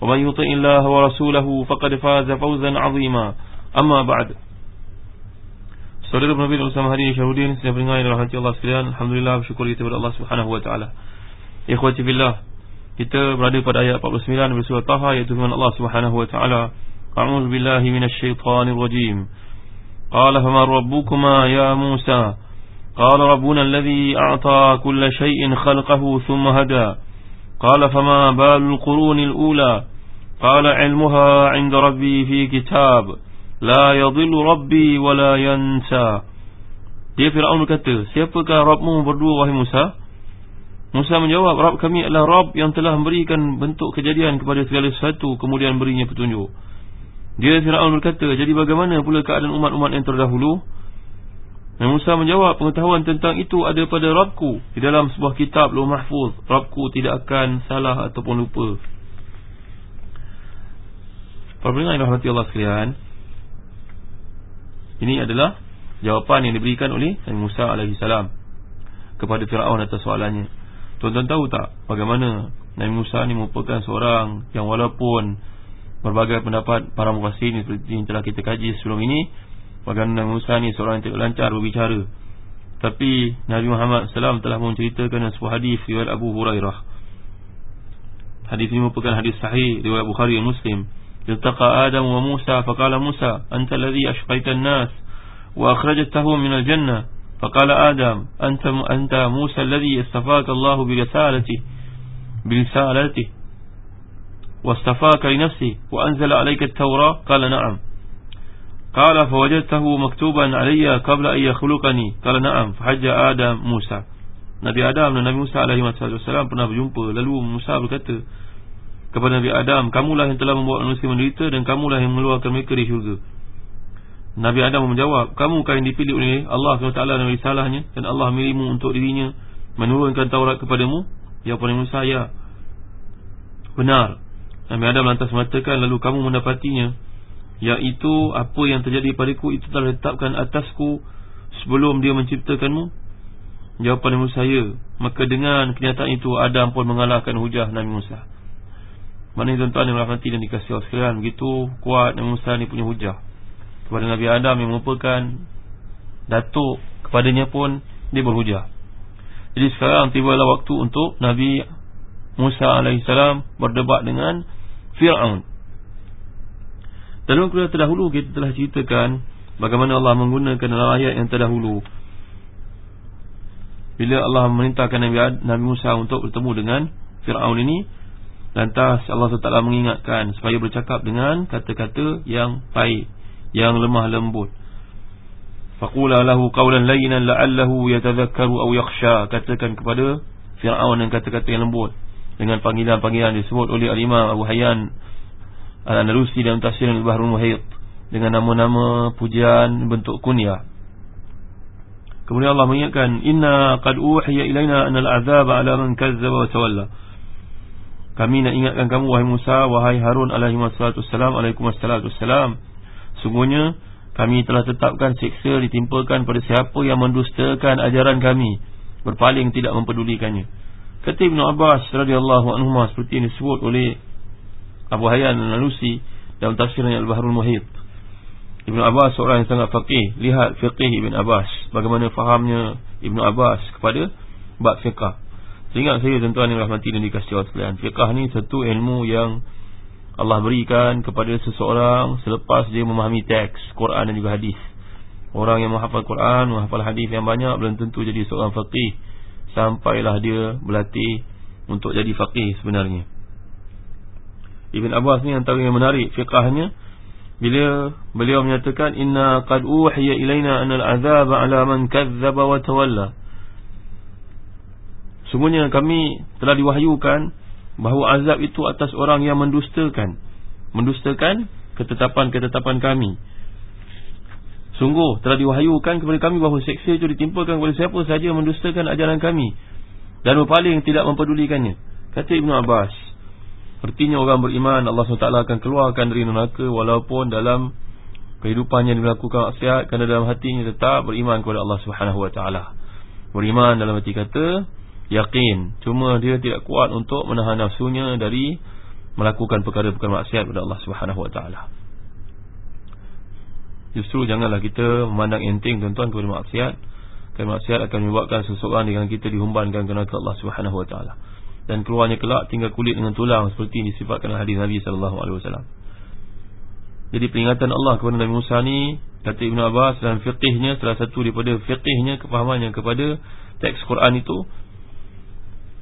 ومن يطع الله ورسوله فقد فاز فوزا عظيما أما بعد Saudara Nabi bersama hari ini Syahudin Saya beringat dalam hati Allah sekalian Alhamdulillah bersyukur kita kepada Allah subhanahu wa ta'ala Ikhwati billah Kita berada pada ayat 49 Dari surah Taha Iaitu firman Allah subhanahu wa ta'ala A'udhu billahi minasyaitanir rajim Qala faman rabbukuma ya Musa Qala rabbuna alladhi a'ta kulla shay'in khalqahu thumma hada Qala fama balul qurunil ula Ilmuha inda rabbi fi kitab La yadhillu rabbi wa la yansa Dia Fir'aun berkata Siapakah Rabbmu berdua wahai Musa? Musa menjawab Rabb kami adalah Rabb yang telah memberikan bentuk kejadian kepada segala sesuatu Kemudian berinya petunjuk. Dia Fir'aun berkata Jadi bagaimana pula keadaan umat-umat yang terdahulu? Dan Musa menjawab Pengetahuan tentang itu ada pada Rabbku. Di dalam sebuah kitab Luh Mahfuz Rabbku tidak akan salah ataupun lupa Para pendengar yang rahmati Allah sekalian ini adalah jawapan yang diberikan oleh Nabi Musa AS Kepada Fir'aun atas soalannya. Tuan-tuan tahu tak bagaimana Nabi Musa ni merupakan seorang yang walaupun Berbagai pendapat para mufasir seperti yang telah kita kaji sebelum ini Bagaimana Nabi Musa ni seorang yang tidak lancar berbicara. Tapi Nabi Muhammad SAW telah menceritakan sebuah hadis riwayat Abu Hurairah. Hadis ini merupakan hadis sahih riwayat Bukhari dan Muslim التقى آدم وموسى فقال موسى أنت الذي أشقيت الناس وأخرجته من الجنة فقال آدم أنت, أنت موسى الذي استفاك الله برسالته برسالته واستفاك لنفسه وأنزل عليك التوراة؟ قال نعم. قال فوجدته مكتوبا علي قبل أن يخلقني؟ قال نعم. فحج آدم موسى. Nabi Adam dan Nabi Musa alaihi wasallam pernah berjumpa lalu Musa berkata kepada Nabi Adam Kamulah yang telah membuat manusia menderita Dan kamulah yang mengeluarkan mereka di syurga. Nabi Adam menjawab Kamu kan yang dipilih oleh Allah SWT dan risalahnya Dan Allah milihmu untuk dirinya Menurunkan Taurat kepadamu. Ya pada Musa ya Benar. Nabi Adam lantas mengatakan Lalu kamu mendapatinya Iaitu apa yang terjadi padaku Itu telah letakkan atasku Sebelum dia menciptakanmu. Jawapan Nabi Musa ya. Maka dengan kenyataan itu Adam pun mengalahkan hujah Nabi Musa mana tuan-tuan yang rahmati dan dikasih Allah sekalian Begitu kuat Nabi Musa ni punya hujah. Kepada Nabi Adam yang merupakan Datuk kepadanya pun Dia berhujah. Jadi sekarang tibalah waktu untuk Nabi Musa AS Berdebat dengan Fir'aun. Dalam kuliah terdahulu kita telah ceritakan Bagaimana Allah menggunakan dalam ayat yang terdahulu. Bila Allah memerintahkan Nabi Musa untuk bertemu dengan Fir'aun ini Lantas Allah SWT mengingatkan Supaya bercakap dengan kata-kata yang baik Yang lemah lembut. Faqula lahu qawlan laynan la'allahu yatadhakkaru aw yakhsha. Katakan kepada Fir'aun dengan kata-kata yang lembut. Dengan panggilan-panggilan disebut oleh Al-Imam Abu Hayyan Al-Andalusi dalam tafsir Al-Bahrul Muhayt Dengan nama-nama pujian bentuk kunyah. Kemudian Allah mengingatkan Inna qad uhiya ilayna anal azab ala man kazzaba wa tawalla kami nak ingatkan kamu wahai Musa Wahai Harun alaihi wassalam Alaikum wassalam Sungguhnya kami telah tetapkan seksa ditimpakan pada siapa yang mendustakan ajaran kami Berpaling tidak mempedulikannya. Kata Ibn Abbas radhiyallahu anhu Seperti yang disebut oleh Abu Hayyan al-Nalusi Dalam tafsirnya Al-Bahrul Muhid Ibn Abbas seorang yang sangat faqih. Lihat fiqih Ibn Abbas. Bagaimana fahamnya Ibn Abbas kepada Bab fiqah Ingat saya tuan-tuan yang rahmati dan dikasih Allah sekalian Fiqah ni satu ilmu yang Allah berikan kepada seseorang selepas dia memahami teks Quran dan juga hadis. Orang yang menghafal Quran, menghafal hadis yang banyak belum tentu jadi seorang faqih sampailah dia berlatih untuk jadi faqih sebenarnya. Ibn Abbas ni antara yang menarik fiqahnya bila beliau menyatakan inna qad uhiya ilaina anna al-'adzab 'ala man kadzdzaba wa tawalla. Sungguhnya kami telah diwahyukan bahawa azab itu atas orang yang mendustakan mendustakan ketetapan-ketetapan kami Sungguh telah diwahyukan kepada kami bahawa seksa itu ditimpakan kepada siapa sahaja yang mendustakan ajaran kami dan berpaling tidak mempedulikannya. Kata Ibn Abbas, artinya orang beriman Allah SWT akan keluarkan dari neraka walaupun dalam kehidupannya dia melakukan maksiat kerana dalam hatinya tetap beriman kepada Allah SWT. Beriman dalam hati kata, yakin. Cuma dia tidak kuat untuk menahan nafsunya dari melakukan perkara-perkara maksiat kepada Allah SWT. Justru janganlah kita memandang enteng tuan-tuan kepada maksiat Kerana maksiat akan menyebabkan seseorang dengan kita dihumbankan ke neraka Allah Subhanahu Wa Taala Dan keluarnya kelak tinggal kulit dengan tulang Seperti yang disifatkan hadis Nabi SAW Jadi peringatan Allah kepada Nabi Musa ni Kata Ibn Abbas dalam fiqihnya Salah satu daripada fiqihnya kepahamannya kepada teks Quran itu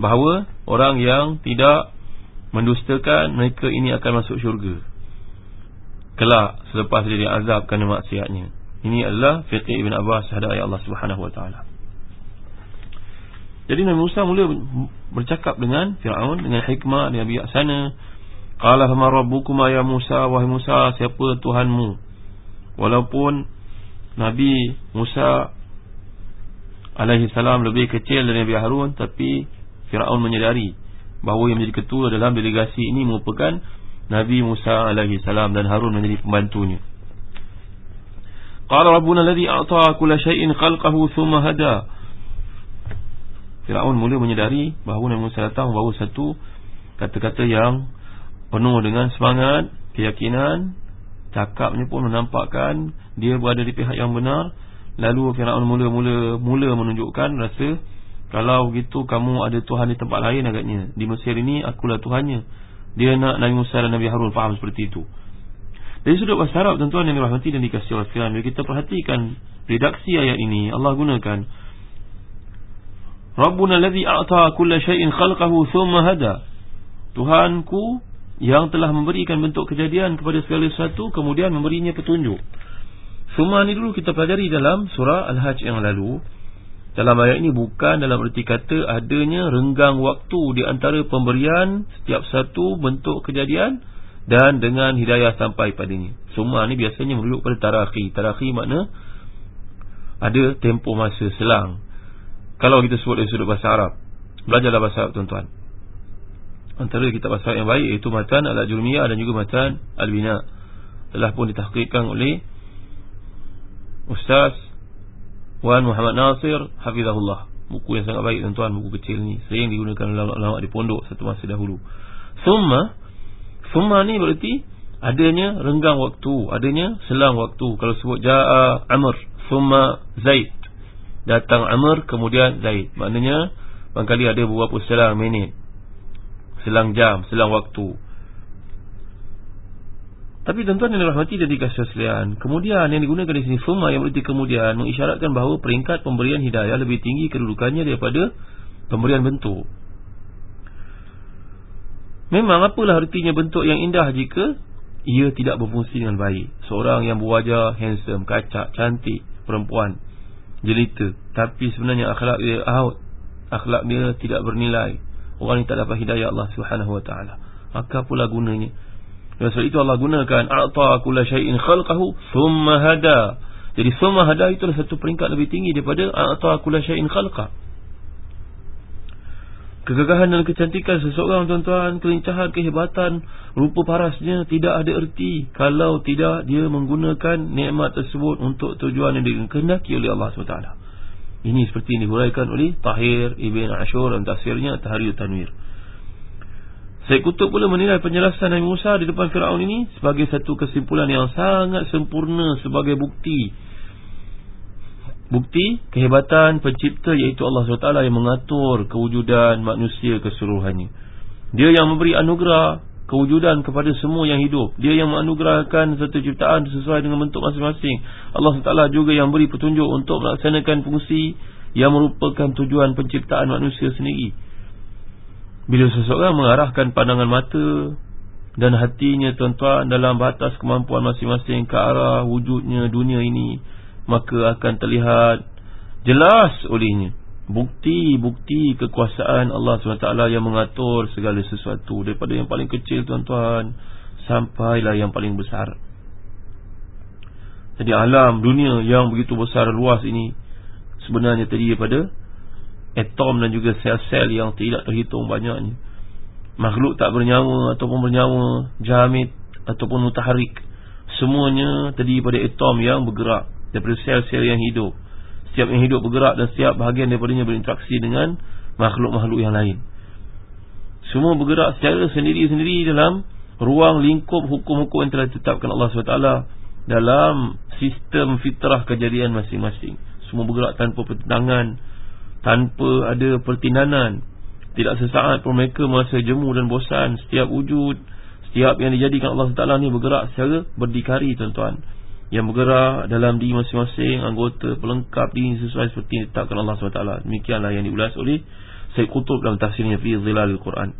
Bahawa orang yang tidak mendustakan mereka ini akan masuk syurga kelak selepas dia diazab kerana maksiatnya. Ini adalah fiqh Ibn Abbas ayat Allah Subhanahu wa taala. Jadi Nabi Musa mula bercakap dengan Firaun dengan hikmah dengan bijaksana. Qala fa rabbukum ya Musa wahai Musa siapa Tuhanmu? Walaupun Nabi Musa alaihi salam lebih kecil dari Nabi Harun tapi Firaun menyedari bahawa yang menjadi ketua dalam delegasi ini merupakan Nabi Musa alaihi salam dan Harun menjadi pembantunya. Qala rabbuna alladhi a'ta kulla shay'in khalqahu thumma hada. Firaun mula menyedari bahawa Nabi Musa datang membawa satu kata-kata yang penuh dengan semangat, keyakinan, cakapnya pun menampakkan dia berada di pihak yang benar. Lalu Firaun mula-mula mula menunjukkan rasa kalau begitu kamu ada Tuhan di tempat lain agaknya. Di Mesir ini akulah Tuhannya. Dia nak Nabi Musa dan Nabi Harun faham seperti itu. Dari sudut bahasa Arab tuan-tuan yang dirahmati dan dikasih oleh sekalian Bila kita perhatikan redaksi ayat ini. Allah gunakan. Rabbuna ladhi a'ta kulla syai'in khalqahu thumma hada. Tuhanku yang telah memberikan bentuk kejadian kepada segala sesuatu Kemudian memberinya petunjuk. Semua ini dulu kita pelajari dalam surah Al-Hajj yang lalu dalam ayat ini bukan dalam erti kata adanya renggang waktu di antara pemberian setiap satu bentuk kejadian dan dengan hidayah sampai padanya. Semua ini biasanya merujuk pada tarakhi. Tarakhi makna ada tempoh masa selang. Kalau kita sebut dari sudut bahasa Arab, belajarlah bahasa Arab tuan-tuan. Antara kita bahasa yang baik iaitu matan al-jurmiyah dan juga matan al-bina. Telah pun ditahqiqkan oleh Ustaz Wan Muhammad Nasir Hafizahullah. Buku yang sangat baik tuan-tuan Buku kecil ni. Sering digunakan ulama-ulama di pondok Satu masa dahulu. Summa Summa ni berarti Adanya renggang waktu Adanya selang waktu. Kalau sebut Ja'a Amr Summa Zaid. Datang Amr Kemudian Zaid. Maknanya Bangkali ada beberapa selang minit. Selang jam Selang waktu tapi tuan-tuan yang dirahmati dan dikasih sekalian, kemudian yang digunakan di sini summa yang berarti kemudian mengisyaratkan bahawa peringkat pemberian hidayah lebih tinggi kedudukannya daripada pemberian bentuk. Memang apalah artinya bentuk yang indah jika ia tidak berfungsi dengan baik. Seorang yang berwajah handsome, kacak, cantik, perempuan, jelita, tapi sebenarnya akhlak dia out, akhlak dia tidak bernilai. Orang ini tak dapat hidayah Allah Taala. Maka pula gunanya dan sebab itu Allah gunakan a'ta kulla syai'in khalqahu thumma hada. Jadi thumma hada itu adalah satu peringkat lebih tinggi daripada a'ta kulla syai'in khalqa. Kegagahan dan kecantikan seseorang tuan-tuan, kelincahan, kehebatan, rupa parasnya tidak ada erti kalau tidak dia menggunakan nikmat tersebut untuk tujuan yang dikehendaki oleh Allah SWT. Ini seperti yang dihuraikan oleh Tahir Ibn Ashur dan tafsirnya Tahrir Tanwir. Syekh Kutub pula menilai penjelasan Nabi Musa di depan Fir'aun ini sebagai satu kesimpulan yang sangat sempurna sebagai bukti. Bukti kehebatan pencipta iaitu Allah SWT yang mengatur kewujudan manusia keseluruhannya. Dia yang memberi anugerah kewujudan kepada semua yang hidup. Dia yang menganugerahkan satu ciptaan sesuai dengan bentuk masing-masing. Allah SWT juga yang beri petunjuk untuk melaksanakan fungsi yang merupakan tujuan penciptaan manusia sendiri. Bila seseorang mengarahkan pandangan mata dan hatinya tuan-tuan dalam batas kemampuan masing-masing ke arah wujudnya dunia ini, maka akan terlihat jelas olehnya. Bukti-bukti kekuasaan Allah SWT yang mengatur segala sesuatu. Daripada yang paling kecil tuan-tuan sampailah yang paling besar. Jadi alam dunia yang begitu besar luas ini sebenarnya terdiri daripada atom dan juga sel-sel yang tidak terhitung banyaknya makhluk tak bernyawa ataupun bernyawa jamit ataupun mutaharik semuanya terdiri daripada atom yang bergerak daripada sel-sel yang hidup Setiap yang hidup bergerak dan setiap bahagian daripadanya berinteraksi dengan makhluk-makhluk yang lain. Semua bergerak secara sendiri-sendiri dalam ruang lingkup hukum-hukum yang telah ditetapkan Allah SWT dalam sistem fitrah kejadian masing-masing. Semua bergerak tanpa pertentangan, tanpa ada pertindanan. Tidak sesaat pun mereka merasa jemu dan bosan. Setiap wujud, setiap yang dijadikan Allah SWT ni bergerak secara berdikari tuan-tuan yang bergerak dalam diri masing-masing anggota pelengkap diri sesuai seperti yang ditetapkan Allah SWT demikianlah yang diulas oleh Syed Qutub dalam tafsirnya fi zilalil Quran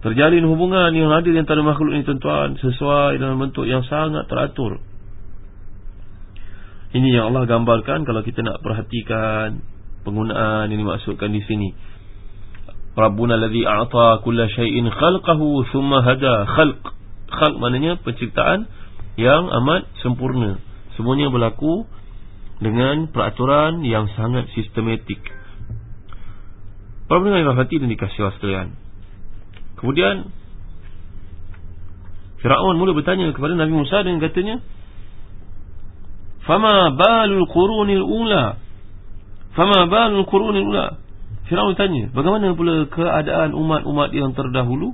terjalin hubungan yang ada di antara makhluk ini tuan-tuan sesuai dalam bentuk yang sangat teratur ini yang Allah gambarkan kalau kita nak perhatikan penggunaan yang dimaksudkan di sini Rabbuna alladhi a'ta kulla syai'in khalqahu thumma hada khalq khalq maknanya penciptaan yang amat sempurna. Semuanya berlaku dengan peraturan yang sangat sistematik. Pendengar yang hati dan dikasih wasilian. Kemudian Firaun mula bertanya kepada Nabi Musa dengan katanya, "Fama balul qurunil ula?" Fama balul qurunil ula? Firaun tanya, "Bagaimana pula keadaan umat-umat yang terdahulu?"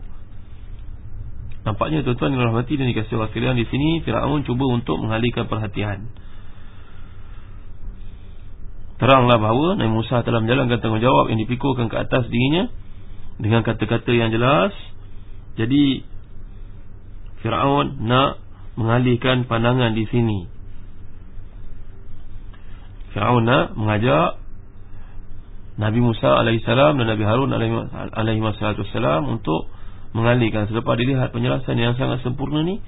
Nampaknya tuan-tuan yang rahmati dan dikasih Allah sekalian di sini Fir'aun cuba untuk mengalihkan perhatian Teranglah bahawa Nabi Musa telah menjalankan tanggungjawab yang dipikulkan ke atas dirinya Dengan kata-kata yang jelas Jadi Fir'aun nak mengalihkan pandangan di sini Fir'aun nak mengajak Nabi Musa AS dan Nabi Harun AS untuk mengalihkan selepas dilihat penjelasan yang sangat sempurna ni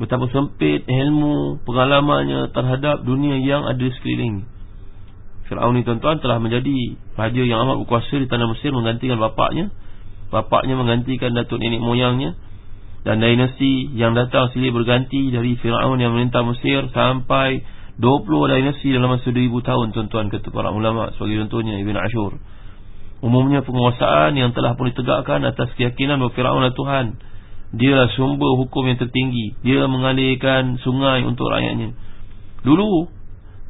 betapa sempit ilmu pengalamannya terhadap dunia yang ada sekeliling. Firaun ni tuan-tuan telah menjadi raja yang amat berkuasa di tanah Mesir menggantikan bapaknya. Bapaknya menggantikan datuk nenek moyangnya. Dan dinasti yang datang silih berganti dari Firaun yang memerintah Mesir sampai 20 dinasti dalam masa 2000 tahun tuan-tuan kata para ulama sebagai contohnya Ibn Ashur. Umumnya penguasaan yang telah pun ditegakkan atas keyakinan bahawa Fir'aun adalah Tuhan. Dia sumber hukum yang tertinggi. Dia mengalirkan sungai untuk rakyatnya. Dulu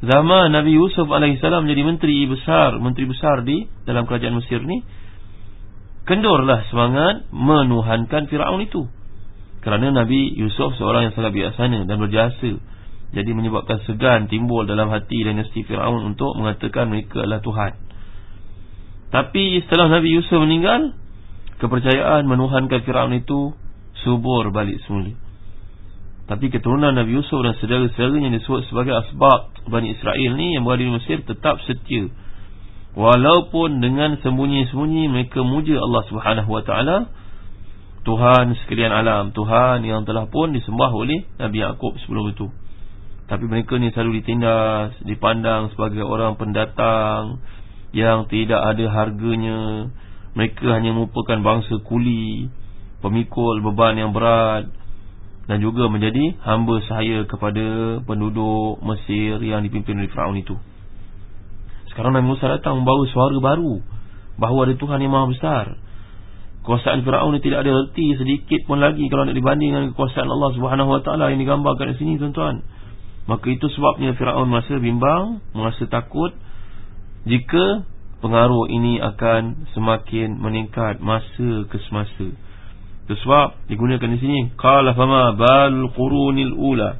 Zaman Nabi Yusuf AS menjadi menteri besar Menteri besar di dalam kerajaan Mesir ni Kendurlah semangat menuhankan Fir'aun itu. Kerana Nabi Yusuf seorang yang sangat biasanya dan berjasa Jadi menyebabkan segan timbul dalam hati dinasti Fir'aun Untuk mengatakan mereka adalah Tuhan. Tapi setelah Nabi Yusuf meninggal Kepercayaan menuhankan Fir'aun itu Subur balik semula. Tapi keturunan Nabi Yusuf dan saudara-saudaranya Yang disebut sebagai asbab Bani Israel ni yang berada di Mesir Tetap setia. Walaupun dengan sembunyi-sembunyi Mereka muja Allah subhanahu wa ta'ala Tuhan sekalian alam Tuhan yang telah pun disembah oleh Nabi Yaakob sebelum itu Tapi mereka ni selalu ditindas Dipandang sebagai orang pendatang yang tidak ada harganya. Mereka hanya merupakan bangsa kuli pemikul beban yang berat dan juga menjadi hamba sahaya kepada penduduk Mesir yang dipimpin oleh Firaun itu. Sekarang Nabi Musa datang membawa suara baru bahawa ada Tuhan yang maha besar. Kekuasaan Fir'aun ini tidak ada erti sedikit pun lagi Kalau nak dibanding dengan kekuasaan Allah Taala yang digambarkan di sini tuan-tuan Maka itu sebabnya Fir'aun merasa bimbang Merasa takut jika pengaruh ini akan semakin meningkat masa ke semasa. Itu sebab digunakan di sini qala fama bal qurunil ula.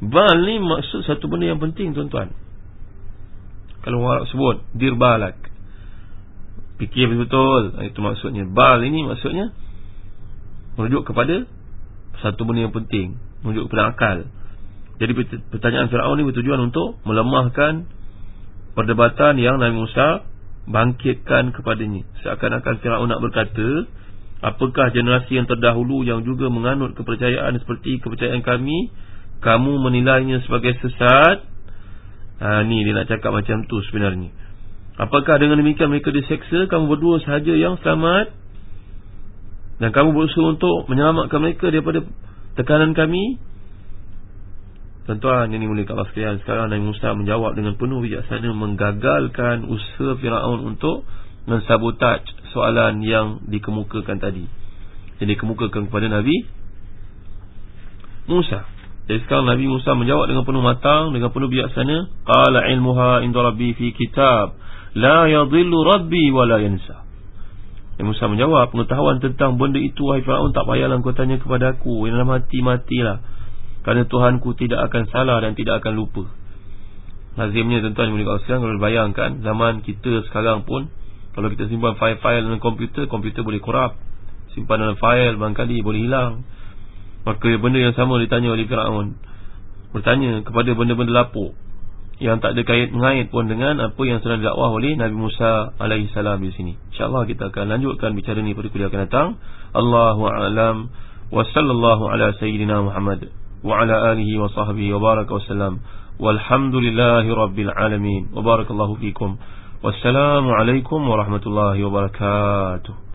Bal ni maksud satu benda yang penting tuan-tuan. Kalau orang sebut dir balak. Fikir betul, itu maksudnya. Bal ini maksudnya merujuk kepada satu benda yang penting merujuk kepada akal jadi pertanyaan Fir'aun ni bertujuan untuk melemahkan perdebatan yang Nabi Musa bangkitkan kepadanya. Seakan-akan Fir'aun nak berkata apakah generasi yang terdahulu yang juga menganut kepercayaan seperti kepercayaan kami kamu menilainya sebagai sesat? Ha, ni dia nak cakap macam tu sebenarnya. Apakah dengan demikian mereka diseksa? Kamu berdua sahaja yang selamat? Dan kamu berusaha untuk menyelamatkan mereka daripada tekanan kami Tuan-tuan ini mulai kat sekalian Sekarang Nabi Musa menjawab dengan penuh bijaksana Menggagalkan usaha Fir'aun untuk Mensabotaj soalan yang dikemukakan tadi. Yang dikemukakan kepada Nabi Musa. Jadi sekarang Nabi Musa menjawab dengan penuh matang Dengan penuh bijaksana Qala ilmuha inda rabbi fi kitab La yadhillu rabbi wa la yansa. Nabi Musa menjawab Pengetahuan tentang benda itu Wahai Fir'aun tak payahlah kau tanya kepada aku. Yang dalam hati matilah kerana Tuhanku tidak akan salah dan tidak akan lupa. Lazimnya tuan-tuan yang boleh sekarang Kalau bayangkan zaman kita sekarang pun Kalau kita simpan file-file dalam komputer Komputer boleh korap Simpan dalam file barangkali boleh hilang. Maka benda yang sama ditanya oleh Fir'aun. Bertanya kepada benda-benda lapuk Yang tak ada kait mengait pun dengan Apa yang sedang dakwah oleh Nabi Musa AS di sini. InsyaAllah kita akan lanjutkan bicara ini pada kuliah akan datang. Allahu'alam Wa sallallahu ala sayyidina Muhammad وعلى آله وصحبه وبارك وسلم. والحمد لله رب العالمين. وبارك الله فيكم. والسلام عليكم ورحمة الله وبركاته.